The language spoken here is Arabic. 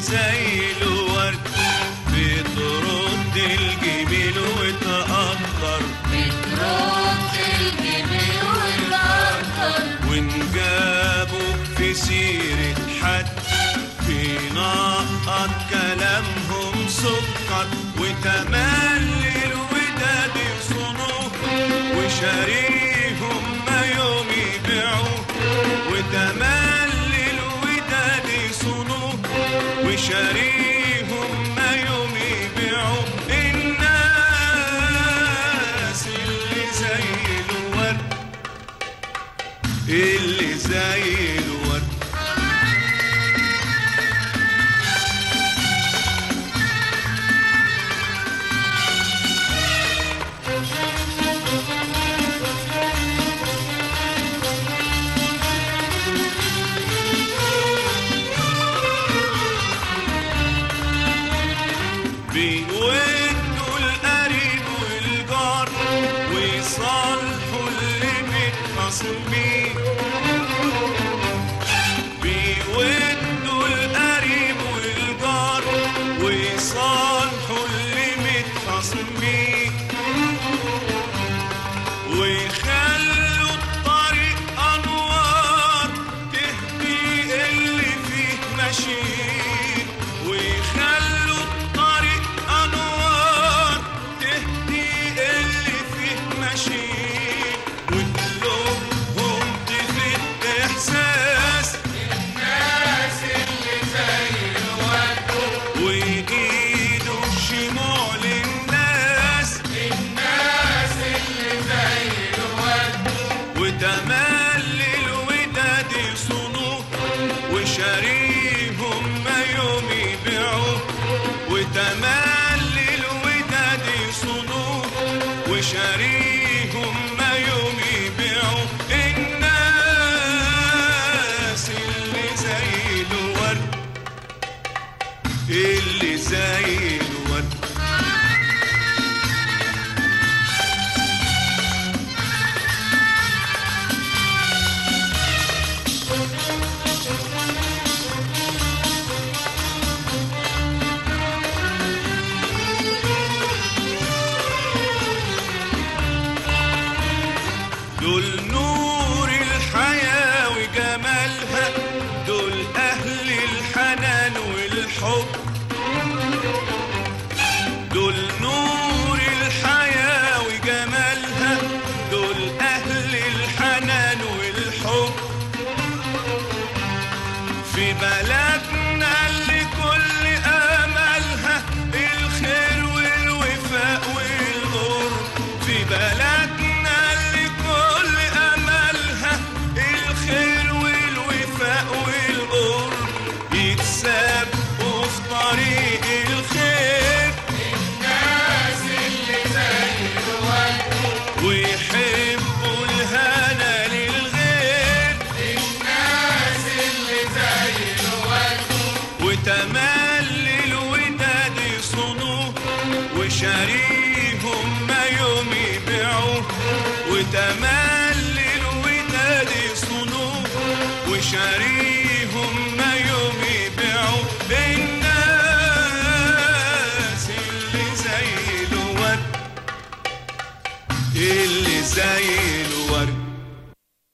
زي الورد بترد الجميل وتقدر بترد الجبال والأرض وإن جابوا في سيرة حد بينقط كلامهم سكر. وتملي الوداد يصونوه وشاريهم يوم يبيعوه الناس اللي زي الورد اللي زي ويصالحوا اللي متخاصمين بيودوا وشاريهم ما يوم يبيعوه الناس اللي زي الورد اللي في تمال للوداد يصونوه وشاريهم ما يوم يبيعوه وتمال للوداد يصونوه وشاريهم